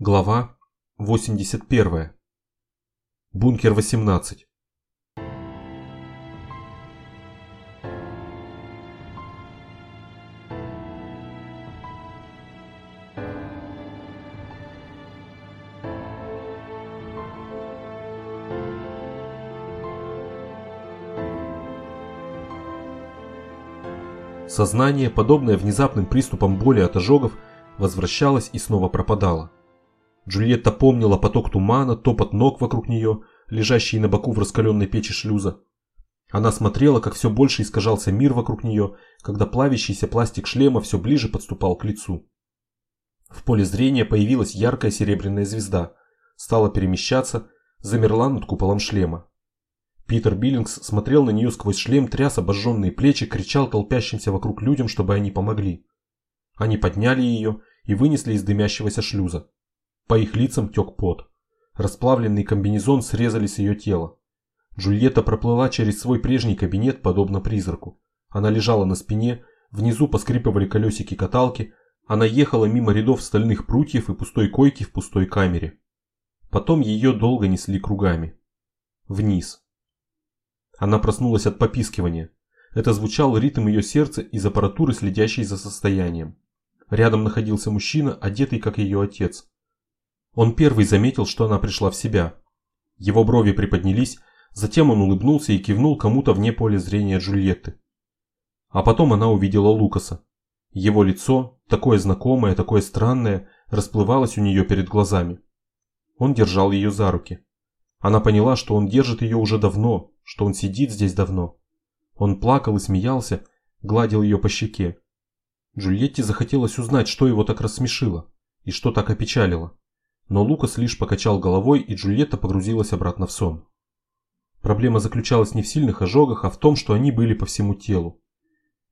Глава 81. Бункер 18. Сознание, подобное внезапным приступам боли от ожогов, возвращалось и снова пропадало. Джульетта помнила поток тумана, топот ног вокруг нее, лежащий на боку в раскаленной печи шлюза. Она смотрела, как все больше искажался мир вокруг нее, когда плавящийся пластик шлема все ближе подступал к лицу. В поле зрения появилась яркая серебряная звезда, стала перемещаться, замерла над куполом шлема. Питер Биллингс смотрел на нее сквозь шлем, тряс обожженные плечи, кричал толпящимся вокруг людям, чтобы они помогли. Они подняли ее и вынесли из дымящегося шлюза. По их лицам тек пот. Расплавленный комбинезон срезали с ее тела. Джульетта проплыла через свой прежний кабинет, подобно призраку. Она лежала на спине, внизу поскрипывали колесики каталки, она ехала мимо рядов стальных прутьев и пустой койки в пустой камере. Потом ее долго несли кругами. Вниз. Она проснулась от попискивания. Это звучал ритм ее сердца из аппаратуры, следящей за состоянием. Рядом находился мужчина, одетый как ее отец. Он первый заметил, что она пришла в себя. Его брови приподнялись, затем он улыбнулся и кивнул кому-то вне поля зрения Джульетты. А потом она увидела Лукаса. Его лицо, такое знакомое, такое странное, расплывалось у нее перед глазами. Он держал ее за руки. Она поняла, что он держит ее уже давно, что он сидит здесь давно. Он плакал и смеялся, гладил ее по щеке. Джульетте захотелось узнать, что его так рассмешило и что так опечалило. Но Лукас лишь покачал головой, и Джульетта погрузилась обратно в сон. Проблема заключалась не в сильных ожогах, а в том, что они были по всему телу.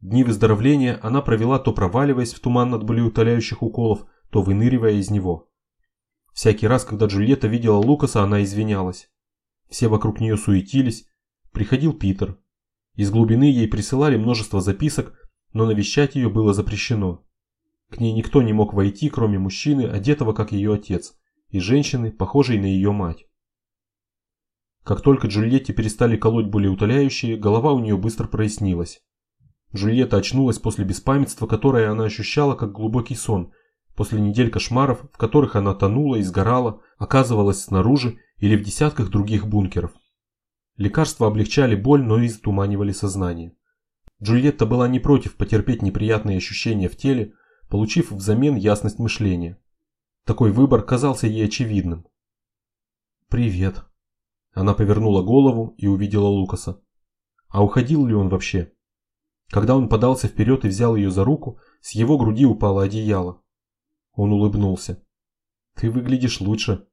Дни выздоровления она провела то проваливаясь в туман от болеутоляющих уколов, то выныривая из него. Всякий раз, когда Джульетта видела Лукаса, она извинялась. Все вокруг нее суетились. Приходил Питер. Из глубины ей присылали множество записок, но навещать ее было запрещено. К ней никто не мог войти, кроме мужчины, одетого как ее отец, и женщины, похожей на ее мать. Как только Джульетте перестали колоть болеутоляющие, голова у нее быстро прояснилась. Джульетта очнулась после беспамятства, которое она ощущала как глубокий сон, после недель кошмаров, в которых она тонула и сгорала, оказывалась снаружи или в десятках других бункеров. Лекарства облегчали боль, но и затуманивали сознание. Джульетта была не против потерпеть неприятные ощущения в теле, получив взамен ясность мышления. Такой выбор казался ей очевидным. «Привет». Она повернула голову и увидела Лукаса. А уходил ли он вообще? Когда он подался вперед и взял ее за руку, с его груди упало одеяло. Он улыбнулся. «Ты выглядишь лучше».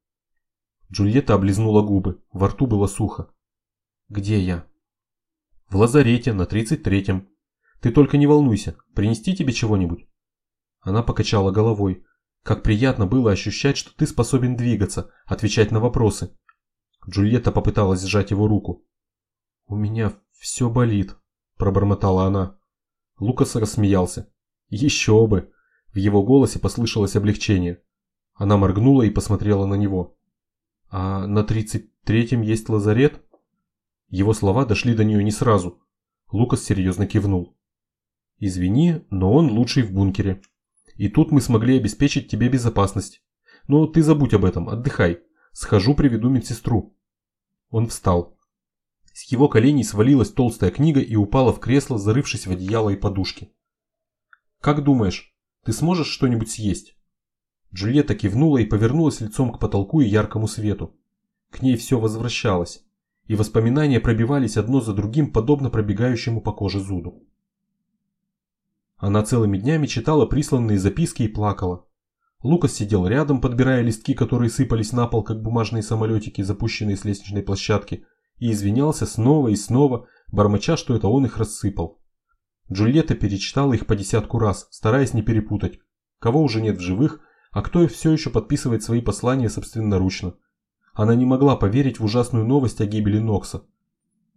Джульетта облизнула губы, во рту было сухо. «Где я?» «В лазарете, на тридцать третьем. Ты только не волнуйся, принести тебе чего-нибудь?» Она покачала головой, как приятно было ощущать, что ты способен двигаться, отвечать на вопросы. Джульетта попыталась сжать его руку. «У меня все болит», – пробормотала она. Лукас рассмеялся. «Еще бы!» В его голосе послышалось облегчение. Она моргнула и посмотрела на него. «А на тридцать третьем есть лазарет?» Его слова дошли до нее не сразу. Лукас серьезно кивнул. «Извини, но он лучший в бункере», и тут мы смогли обеспечить тебе безопасность. Но ты забудь об этом, отдыхай. Схожу, приведу медсестру. Он встал. С его коленей свалилась толстая книга и упала в кресло, зарывшись в одеяло и подушки. «Как думаешь, ты сможешь что-нибудь съесть?» Джульетта кивнула и повернулась лицом к потолку и яркому свету. К ней все возвращалось, и воспоминания пробивались одно за другим, подобно пробегающему по коже зуду. Она целыми днями читала присланные записки и плакала. Лукас сидел рядом, подбирая листки, которые сыпались на пол, как бумажные самолетики, запущенные с лестничной площадки, и извинялся снова и снова, бормоча, что это он их рассыпал. Джульетта перечитала их по десятку раз, стараясь не перепутать, кого уже нет в живых, а кто все еще подписывает свои послания собственноручно. Она не могла поверить в ужасную новость о гибели Нокса.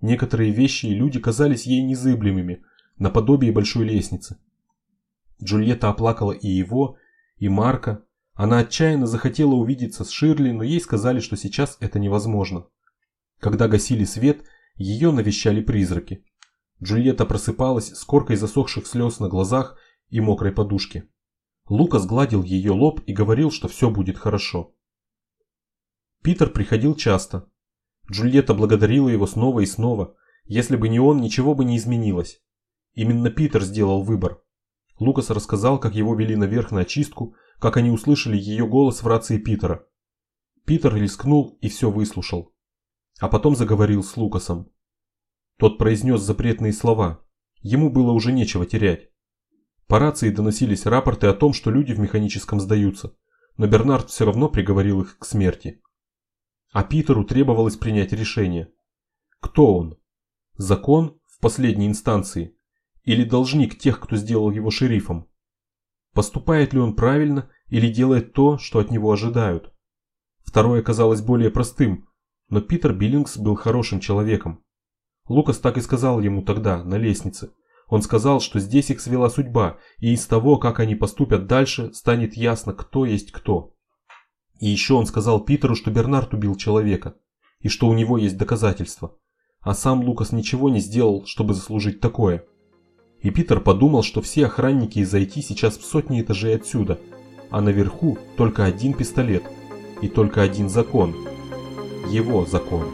Некоторые вещи и люди казались ей незыблемыми, наподобие большой лестницы. Джульетта оплакала и его, и Марка. Она отчаянно захотела увидеться с Ширли, но ей сказали, что сейчас это невозможно. Когда гасили свет, ее навещали призраки. Джульетта просыпалась с коркой засохших слез на глазах и мокрой подушке. Лукас гладил ее лоб и говорил, что все будет хорошо. Питер приходил часто. Джульетта благодарила его снова и снова. Если бы не он, ничего бы не изменилось. Именно Питер сделал выбор. Лукас рассказал, как его вели наверх на очистку, как они услышали ее голос в рации Питера. Питер рискнул и все выслушал. А потом заговорил с Лукасом. Тот произнес запретные слова. Ему было уже нечего терять. По рации доносились рапорты о том, что люди в механическом сдаются, но Бернард все равно приговорил их к смерти. А Питеру требовалось принять решение. Кто он? Закон в последней инстанции? Или должник тех, кто сделал его шерифом? Поступает ли он правильно или делает то, что от него ожидают? Второе казалось более простым, но Питер Биллингс был хорошим человеком. Лукас так и сказал ему тогда, на лестнице. Он сказал, что здесь их свела судьба, и из того, как они поступят дальше, станет ясно, кто есть кто. И еще он сказал Питеру, что Бернард убил человека, и что у него есть доказательства. А сам Лукас ничего не сделал, чтобы заслужить такое. И Питер подумал, что все охранники из IT сейчас в сотни этажей отсюда, а наверху только один пистолет и только один закон. Его закон.